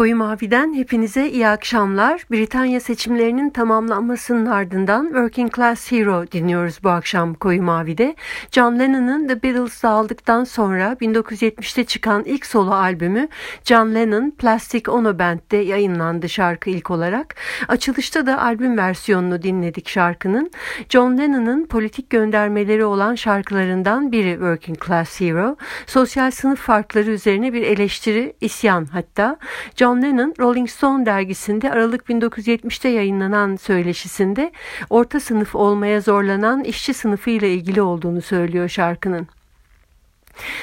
Koyu Mavi'den hepinize iyi akşamlar. Britanya seçimlerinin tamamlanmasının ardından Working Class Hero dinliyoruz bu akşam Koyu Mavi'de. John Lennon'ın The Beatles'ı aldıktan sonra 1970'te çıkan ilk solo albümü John Lennon Plastic Ono Band'de yayınlandı şarkı ilk olarak. Açılışta da albüm versiyonunu dinledik şarkının. John Lennon'ın politik göndermeleri olan şarkılarından biri Working Class Hero. Sosyal sınıf farkları üzerine bir eleştiri, isyan hatta. John Lennon Rolling Stone dergisinde Aralık 1970'te yayınlanan söyleşisinde orta sınıf olmaya zorlanan işçi sınıfı ile ilgili olduğunu söylüyor şarkının.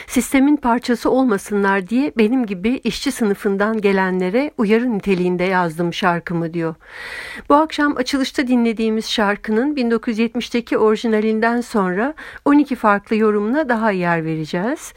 Sistemin parçası olmasınlar diye benim gibi işçi sınıfından gelenlere uyarı niteliğinde yazdım şarkımı diyor. Bu akşam açılışta dinlediğimiz şarkının 1970'teki orijinalinden sonra 12 farklı yorumuna daha yer vereceğiz.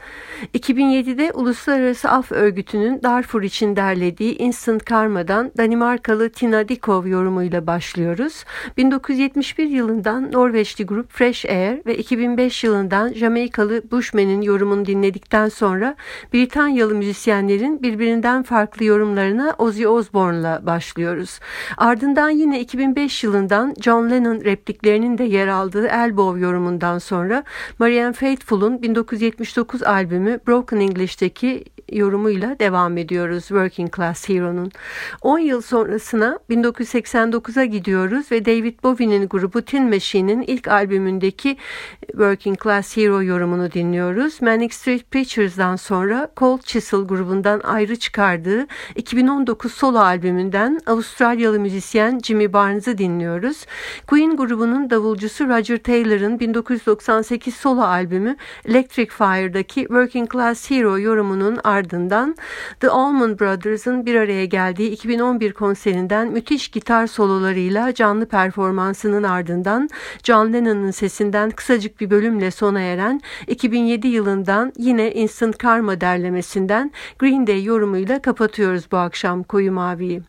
2007'de Uluslararası Af Örgütü'nün Darfur için derlediği Instant Karma'dan Danimarkalı Tina Dikov yorumuyla başlıyoruz. 1971 yılından Norveçli grup Fresh Air ve 2005 yılından Jamaikalı Bushman'in yorumu yorumunu dinledikten sonra Britanyalı müzisyenlerin birbirinden farklı yorumlarına Ozzy Osbourne'la başlıyoruz. Ardından yine 2005 yılından John Lennon repliklerinin de yer aldığı Elbow yorumundan sonra Marianne Faithfull'un 1979 albümü Broken English'teki yorumuyla devam ediyoruz Working Class Hero'nun. 10 yıl sonrasına 1989'a gidiyoruz ve David Bowie'nin grubu Tin Machine'in ilk albümündeki Working Class Hero yorumunu dinliyoruz. Manic Street Preachers'dan sonra Cold Chisel grubundan ayrı çıkardığı 2019 solo albümünden Avustralyalı müzisyen Jimmy Barnes'ı dinliyoruz. Queen grubunun davulcusu Roger Taylor'ın 1998 solo albümü Electric Fire'daki Working Class Hero yorumunun ardından The Allman Brothers'ın bir araya geldiği 2011 konserinden müthiş gitar sololarıyla canlı performansının ardından John Lennon'ın sesinden kısacık bir bölümle sona eren 2007 yılından yine Instant Karma derlemesinden Green Day yorumuyla kapatıyoruz bu akşam Koyu Mavi'yi.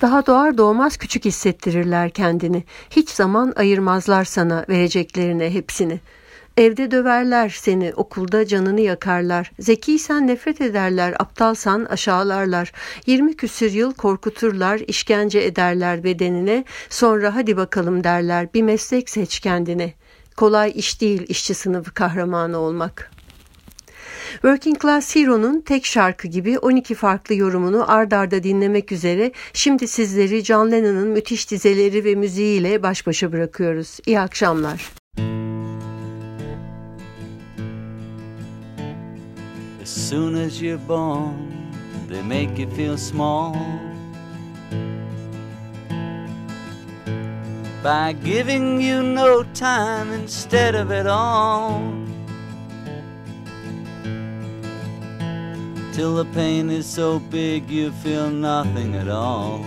Daha doğar doğmaz küçük hissettirirler kendini. Hiç zaman ayırmazlar sana vereceklerine hepsini.'' Evde döverler seni, okulda canını yakarlar. Zekiysen nefret ederler, aptalsan aşağılarlar. Yirmi küsür yıl korkuturlar, işkence ederler bedenine. Sonra hadi bakalım derler, bir meslek seç kendine. Kolay iş değil işçi sınıfı kahramanı olmak.'' Working Class Hero'nun tek şarkı gibi 12 farklı yorumunu ard arda dinlemek üzere şimdi sizleri John Lennon'ın müthiş dizeleri ve müziğiyle baş başa bırakıyoruz. İyi akşamlar. soon as you're born, they make you feel small. By giving you no time instead of it all. Till the pain is so big you feel nothing at all.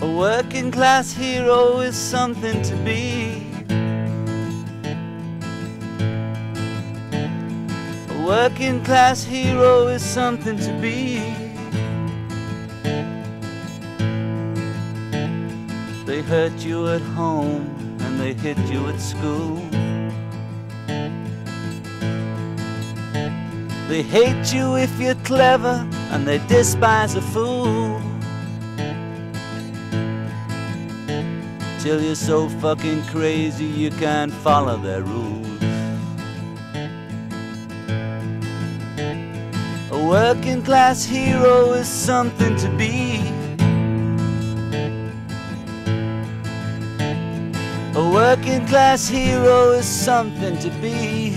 A working class hero is something to be. A working class hero is something to be. They hurt you at home and they hit you at school. They hate you if you're clever and they despise a fool. Till you're so fucking crazy you can't follow their rules. A working class hero is something to be. A working class hero is something to be.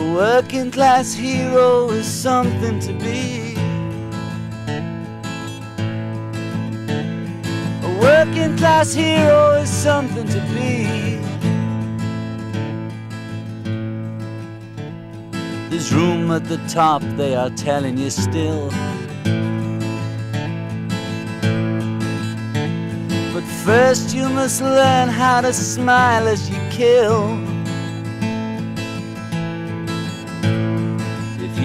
A working class hero is something to be. A working class hero is something to be. There's room at the top, they are telling you still. But first, you must learn how to smile as you kill.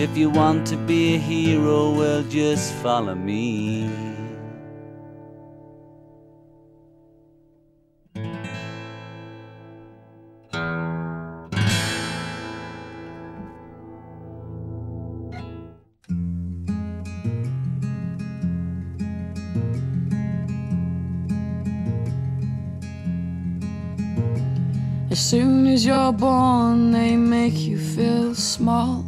If you want to be a hero, well, just follow me. As soon as you're born, they make you feel small.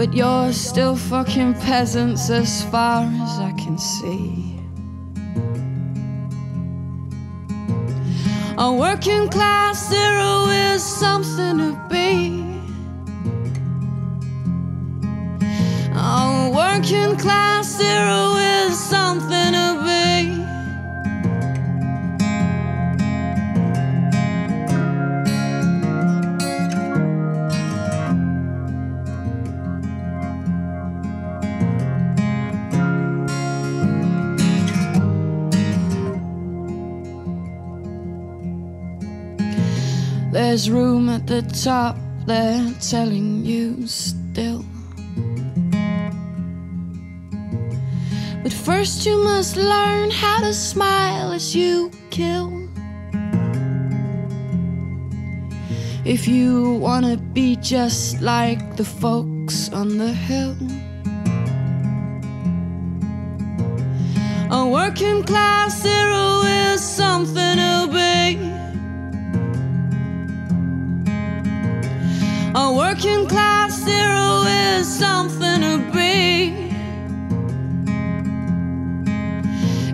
But you're still fucking peasants as far as I can see. A working class zero is something to be. A working class hero is something to be. There's room at the top, they're telling you still. But first, you must learn how to smile as you kill. If you wanna be just like the folks on the hill. A working class hero is something to be. A working class hero is something to be.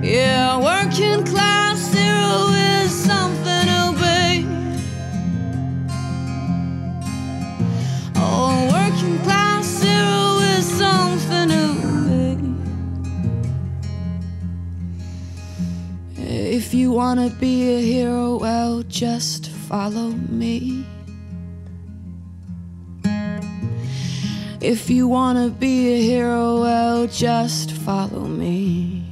Yeah, working class hero is something to be. Oh, working class hero is something to be. If you wanna be a hero, well, just follow me. If you wanna be a hero, well, just follow me.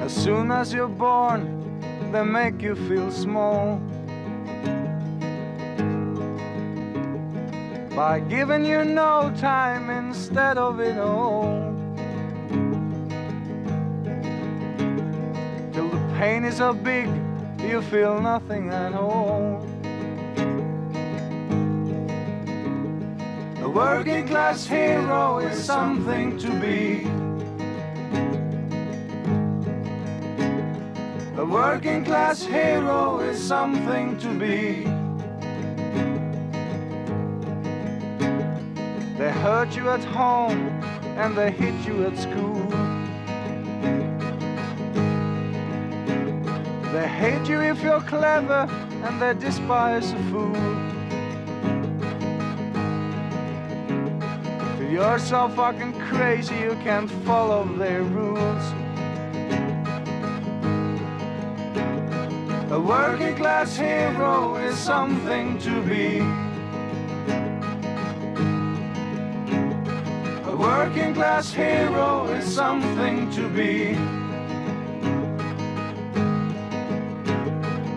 As soon as you're born, they make you feel small. By giving you no time instead of it all. Pain is so big, you feel nothing at all. A working class hero is something to be. A working class hero is something to be. They hurt you at home and they hit you at school. They hate you if you're clever and they despise a fool. You're so fucking crazy you can't follow their rules. A working class hero is something to be. A working class hero is something to be.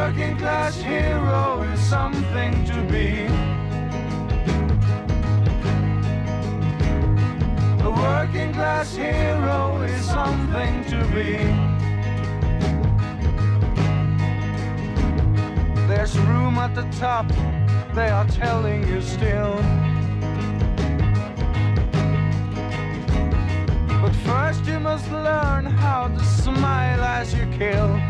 Working class hero is something to be. A working class hero is something to be. There's room at the top, they are telling you still. But first you must learn how to smile as you kill.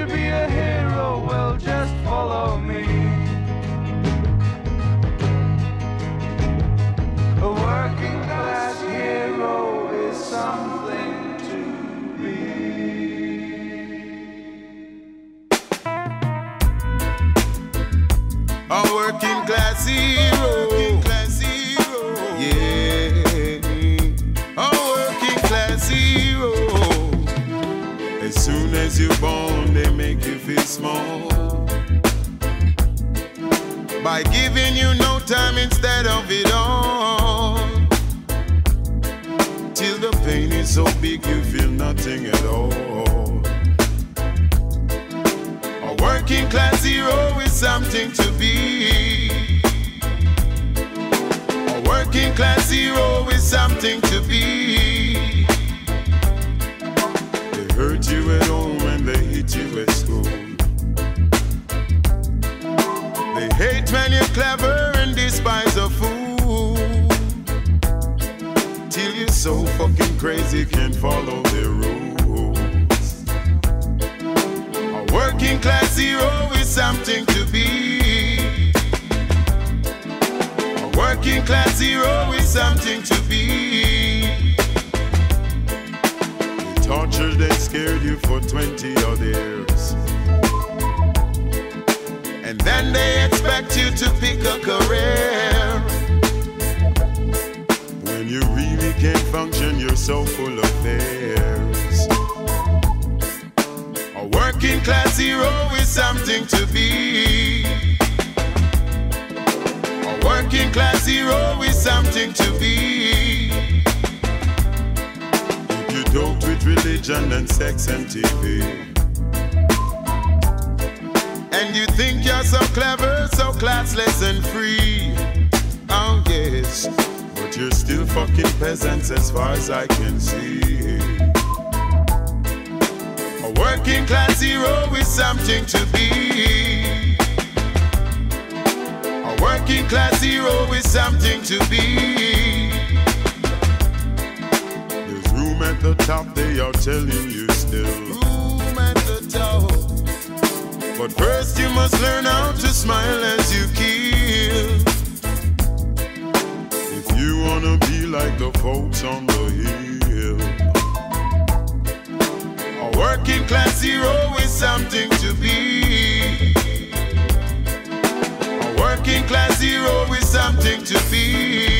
To be a hero, well, just follow me. A working class hero is something to be. A working class hero. Yeah. A working class hero. As soon as you're born, small. By giving you no time instead of it all. Till the pain is so big you feel nothing at all. A working class hero is something to be. A working class hero is something to be. They hurt you at home and they hit you hate when you're clever and despise a fool. Till you're so fucking crazy, can't follow the rules. A working class hero is something to be. A working class hero is something to be. They tortured and scared you for 20 odd years. Then they expect you to pick a career. When you really can't function, you're so full of fears. A working class hero is something to be. A working class hero is something to be. You dope with religion and sex and TV. And you think you're so clever, so classless and free. Oh, yes. But you're still fucking peasants as far as I can see. A working class hero is something to be. A working class hero is something to be. There's room at the top, they are telling you still. Room at the top. But first you must learn how to smile as you kill. If you wanna be like the folks on the hill. A working class hero is something to be. A working class hero is something to be.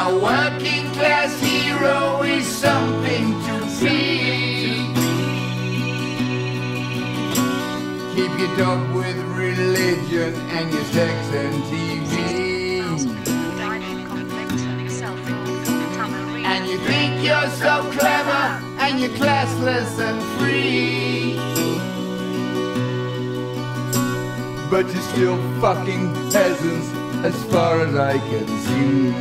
A working class hero is something to be. Keep your dog with religion and your sex and TV. And you think you're so clever and you're classless and free. But you're still fucking peasants as far as I can see.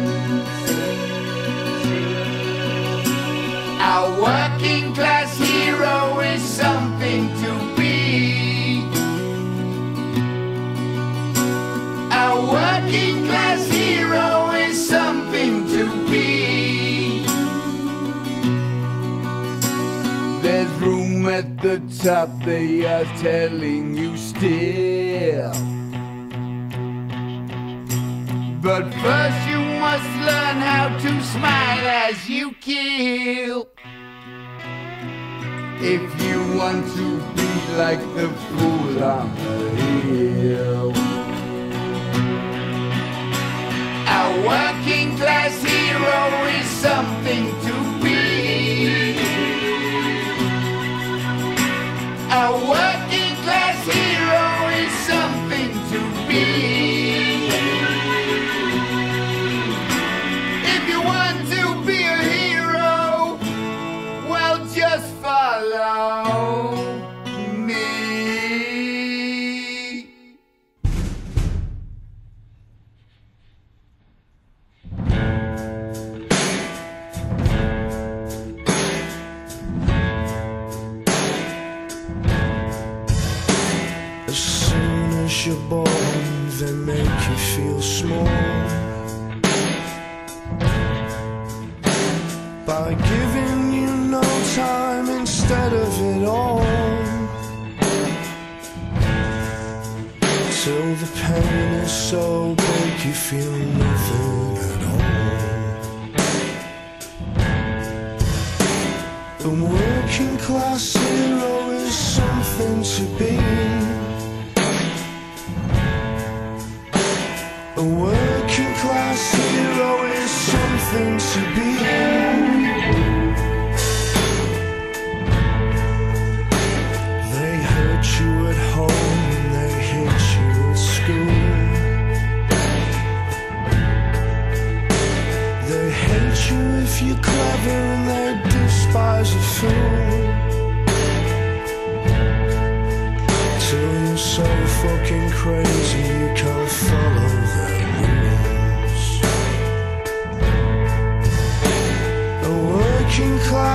Our working class hero is something to be. Our working class hero is something to be. There's room at the top, they are telling you still. But first you must learn how to smile as you kill. If you want to be like the fool on the hill. Our working class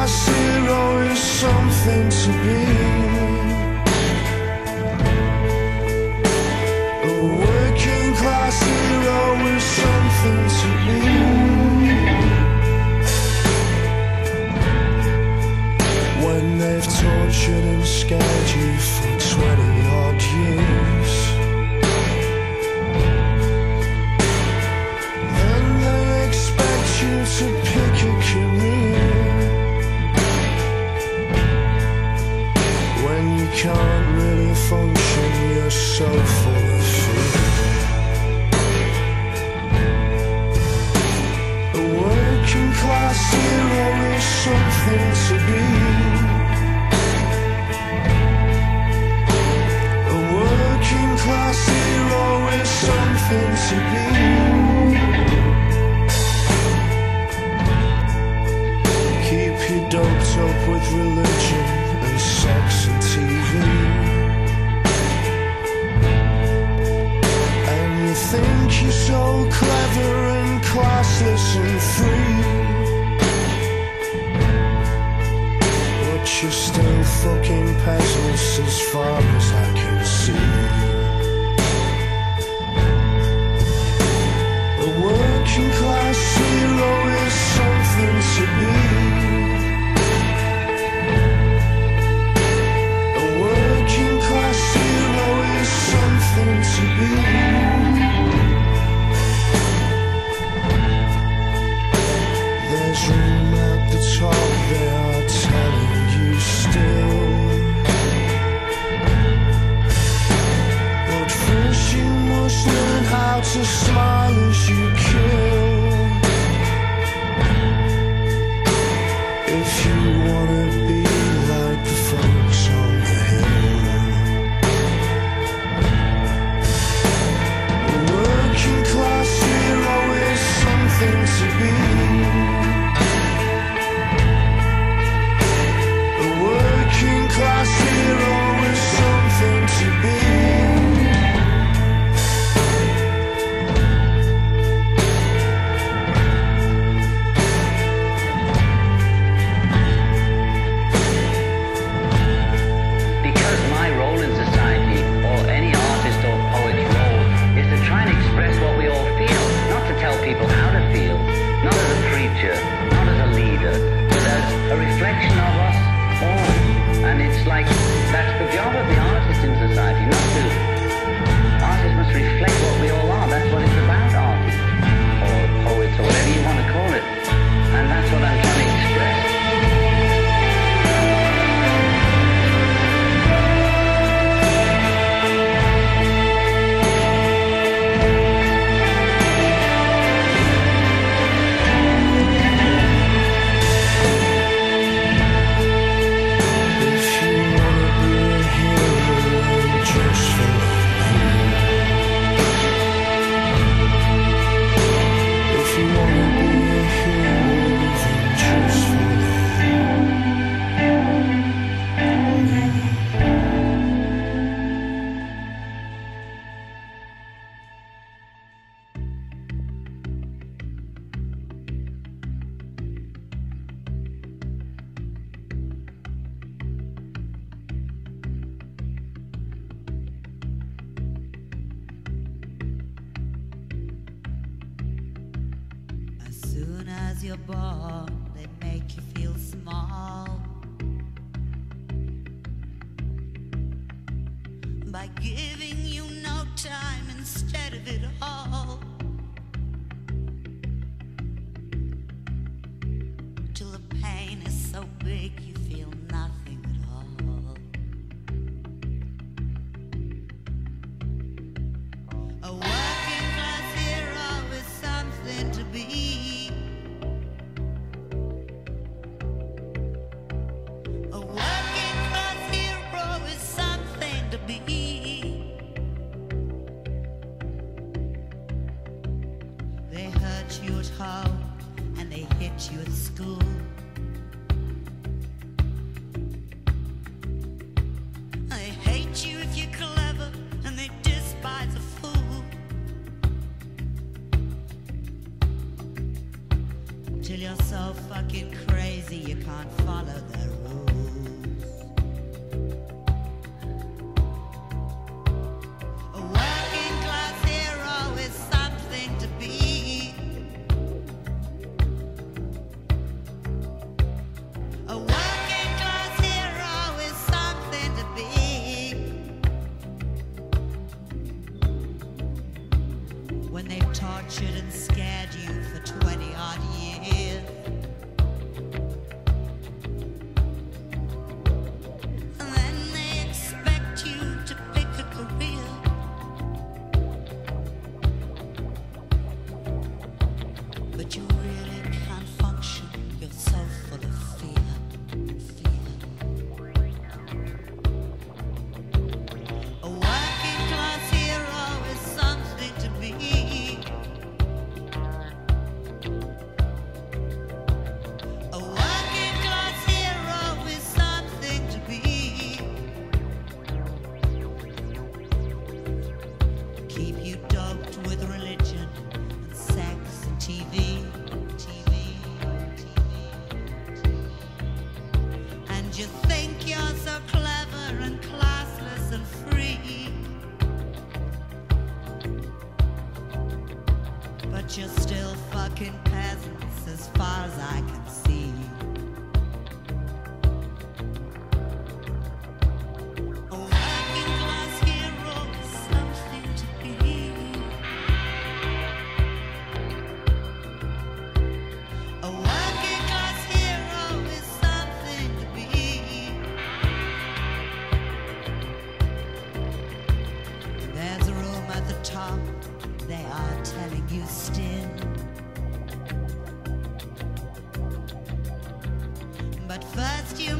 class hero is something to be. And free. But you're still fucking peasants as far as I can see. To smile as you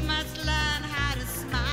must learn how to smile.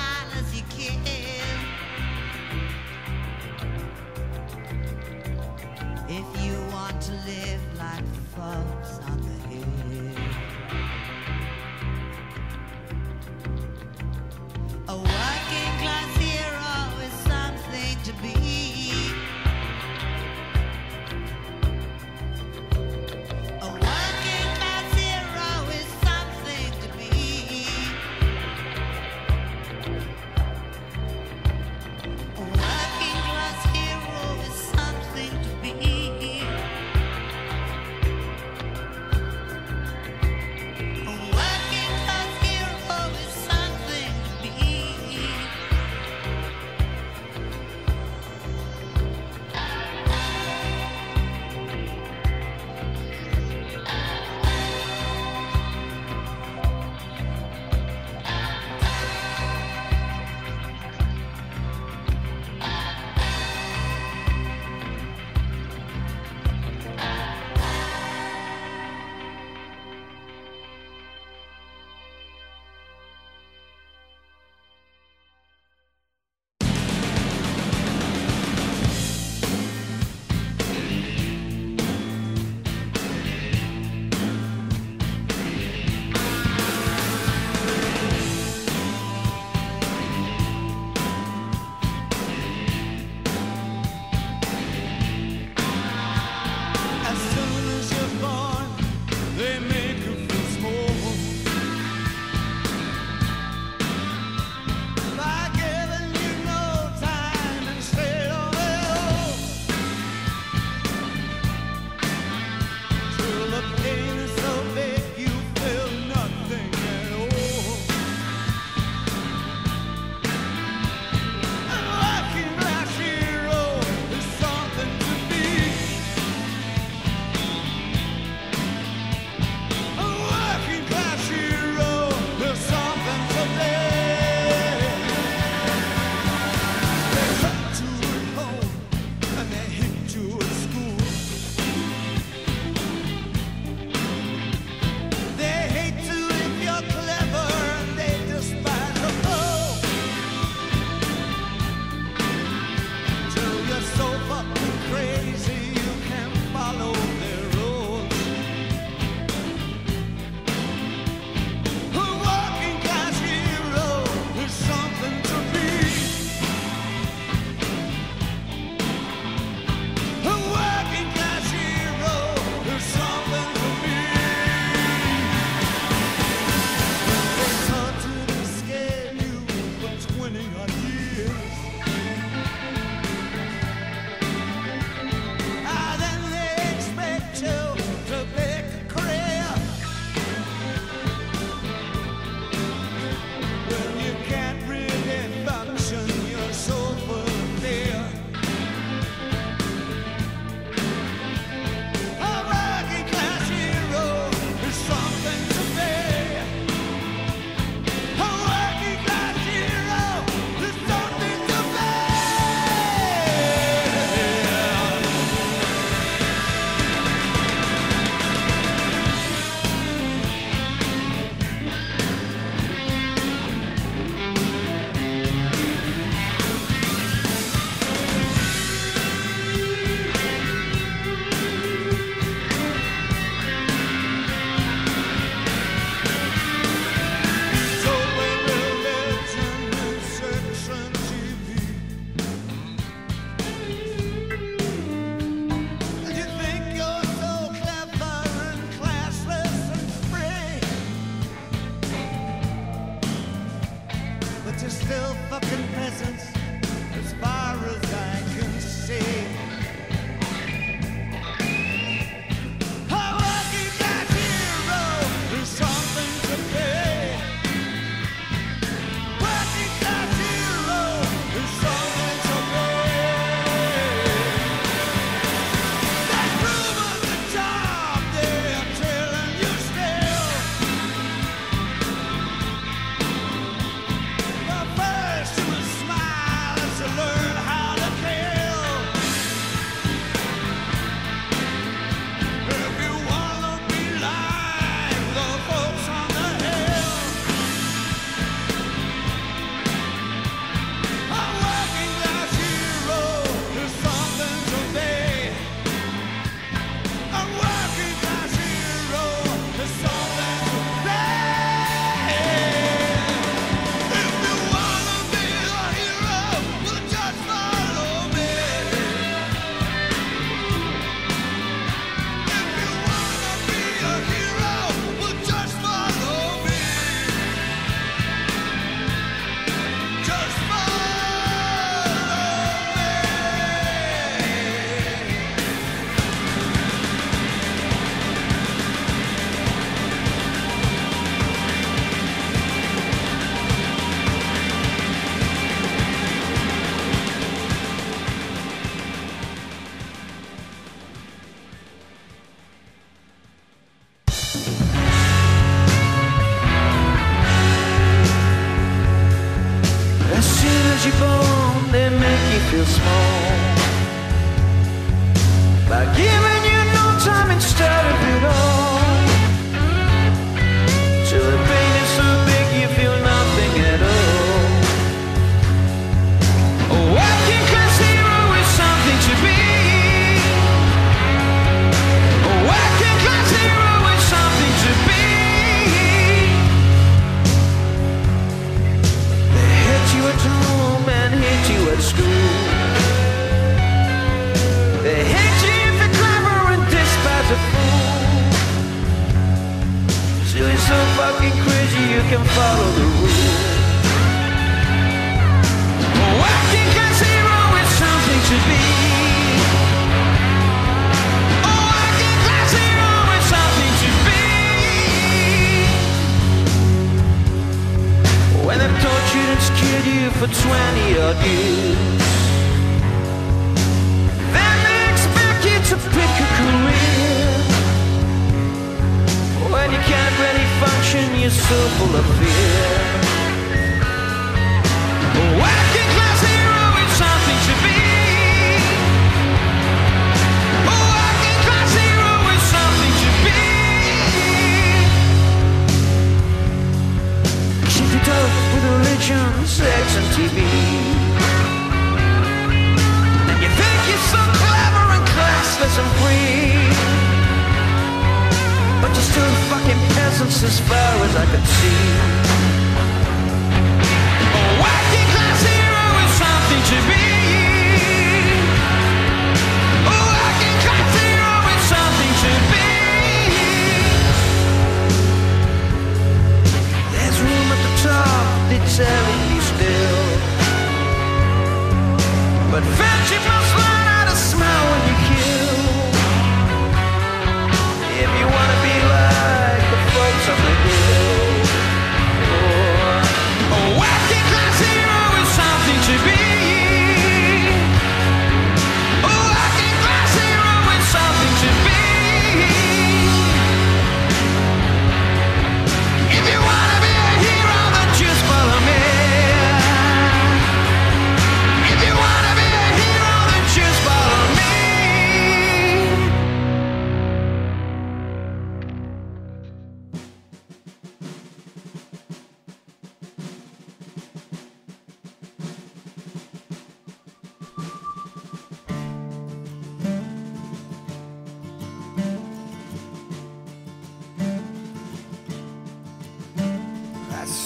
so full of fear.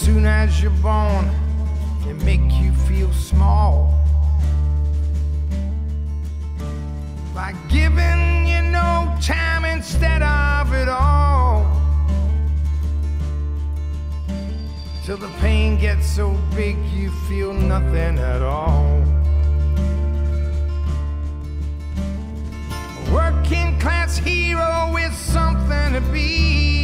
soon as you're born, they make you feel small. By giving you no time instead of it all. Till the pain gets so big you feel nothing at all. A working class hero is something to be.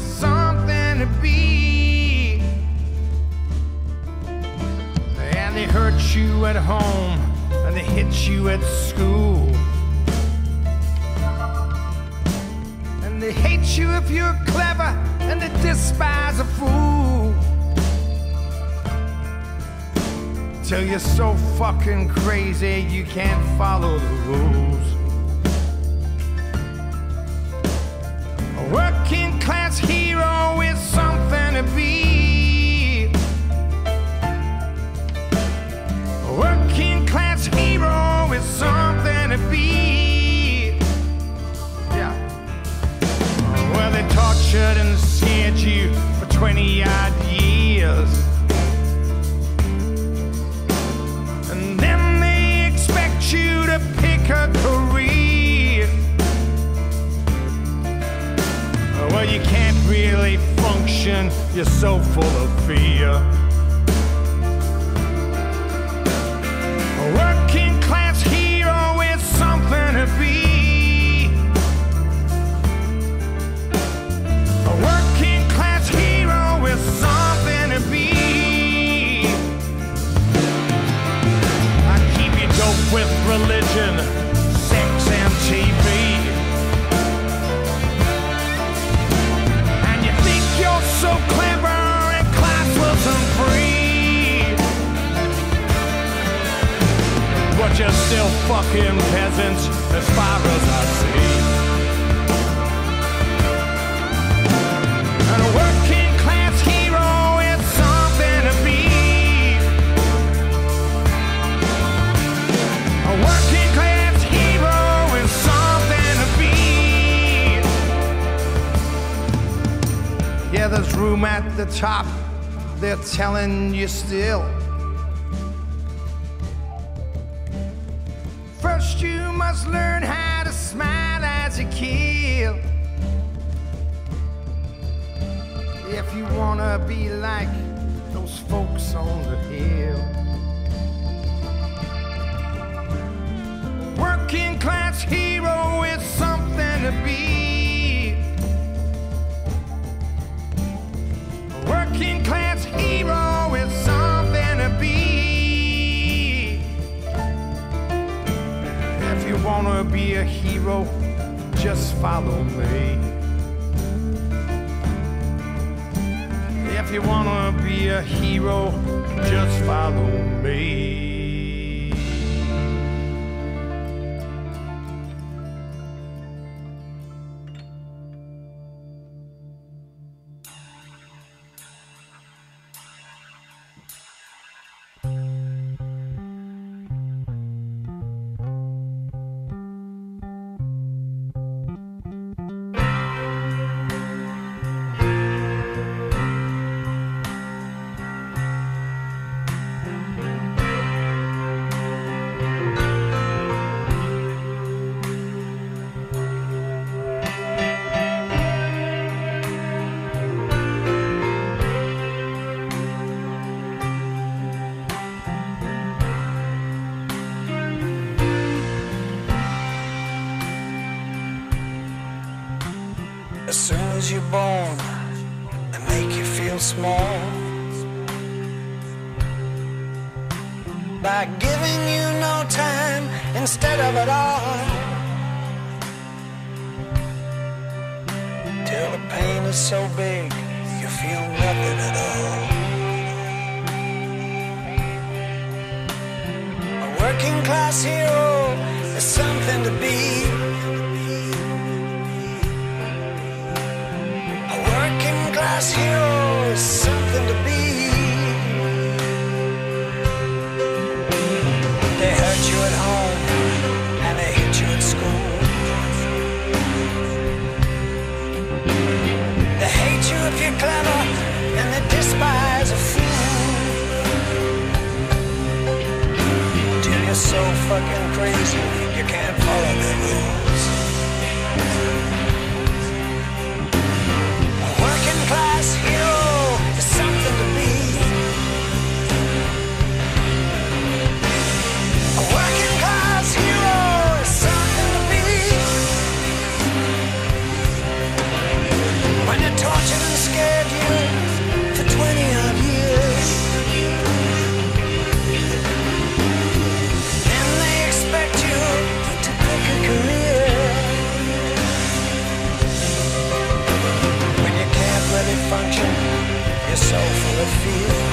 something to be. And they hurt you at home, and they hit you at school. And they hate you if you're clever, and they despise a fool. Till you're so fucking crazy you can't follow the rules. You're so full of fear. telling you still. Just follow me. so fucking crazy, you can't follow the rules. the field.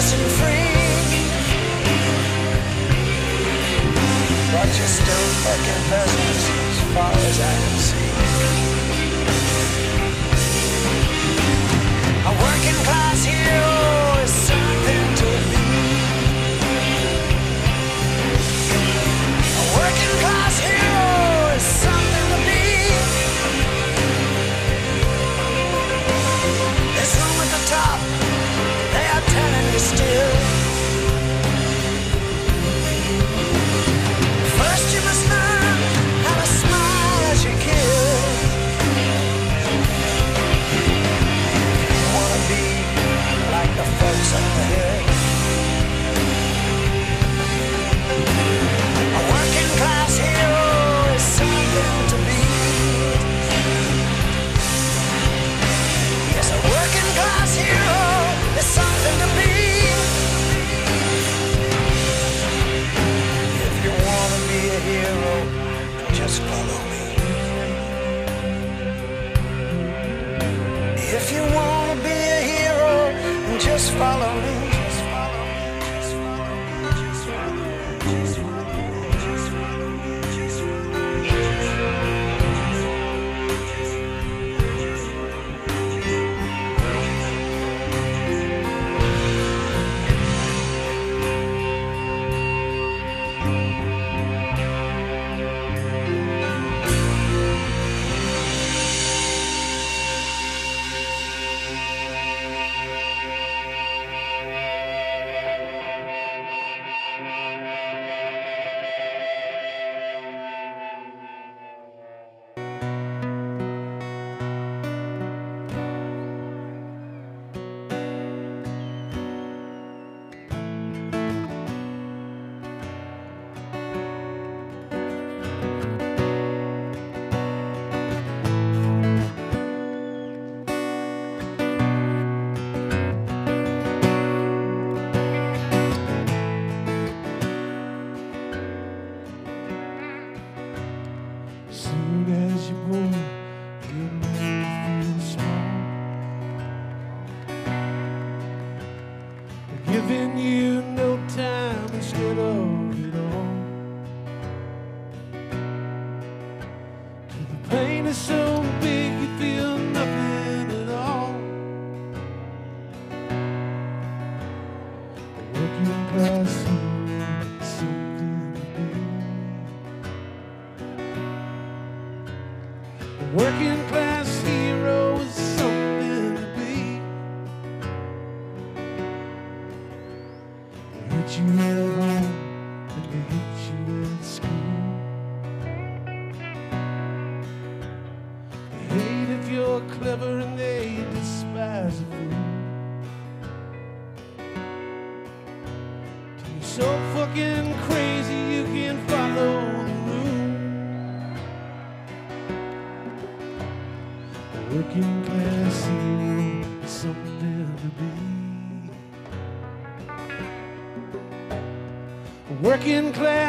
But you're still fucking peasants as far as I can see.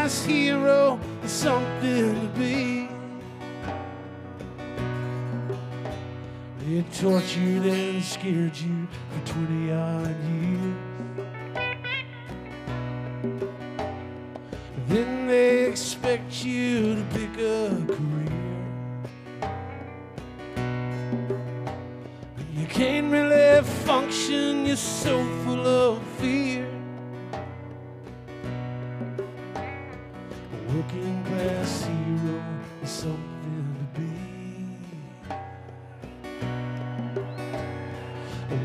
yes,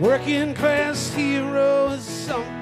working class hero is something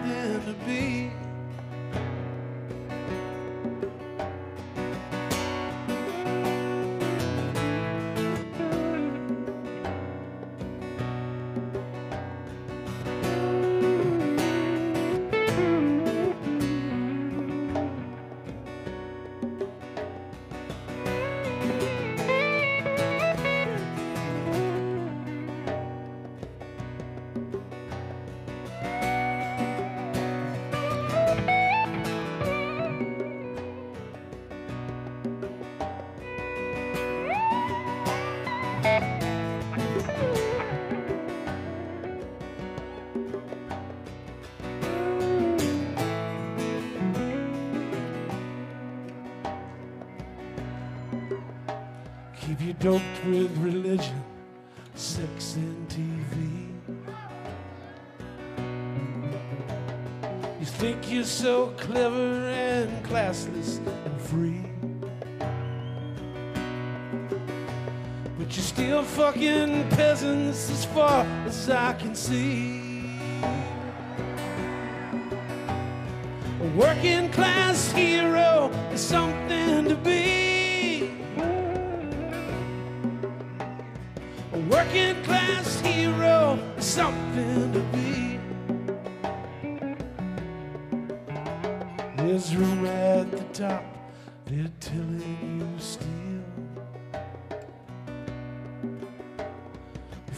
I can see.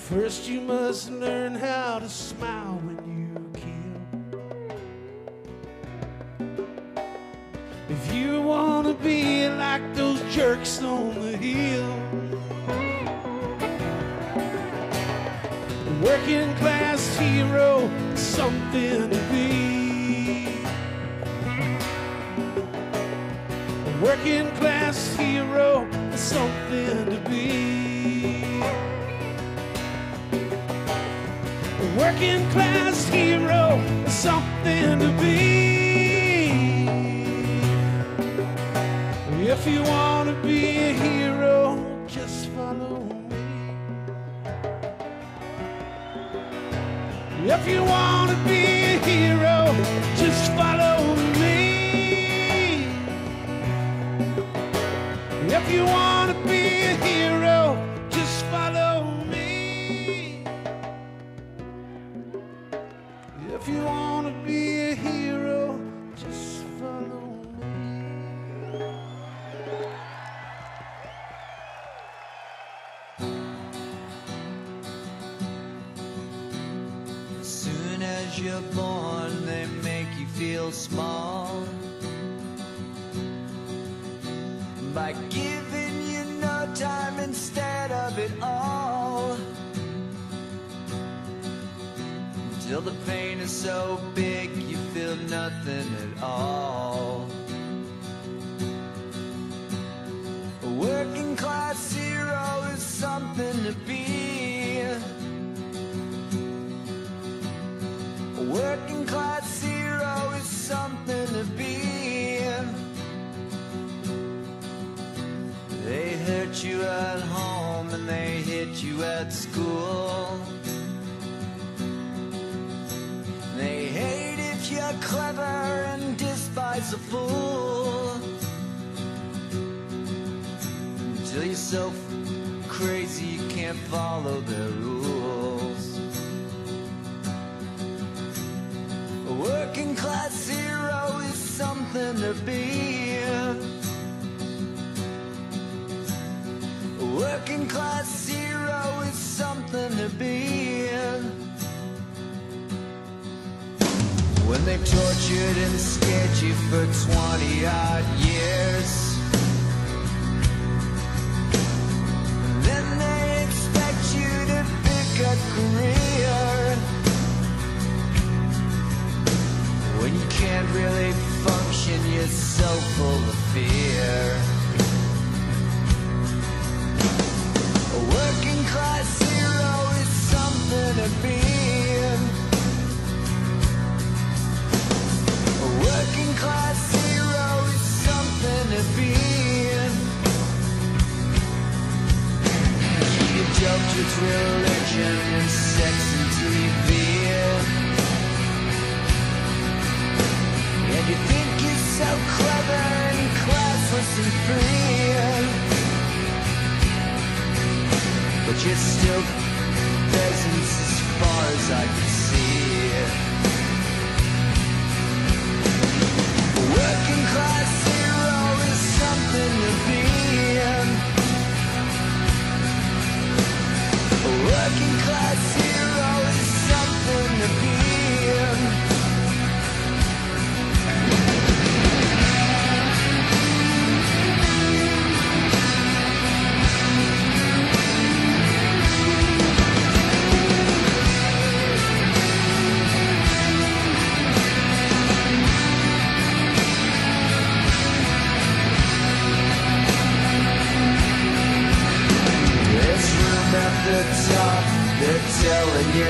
First, you must learn how to smile when you kill. If you wanna be like those jerks on the hill, working class hero, something to be. Working class hero, something to be. working class hero is something to be. If you want to be a hero, just follow me. If you want to be But you're still peasants as far as I can see. Working class hero is something to be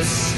us.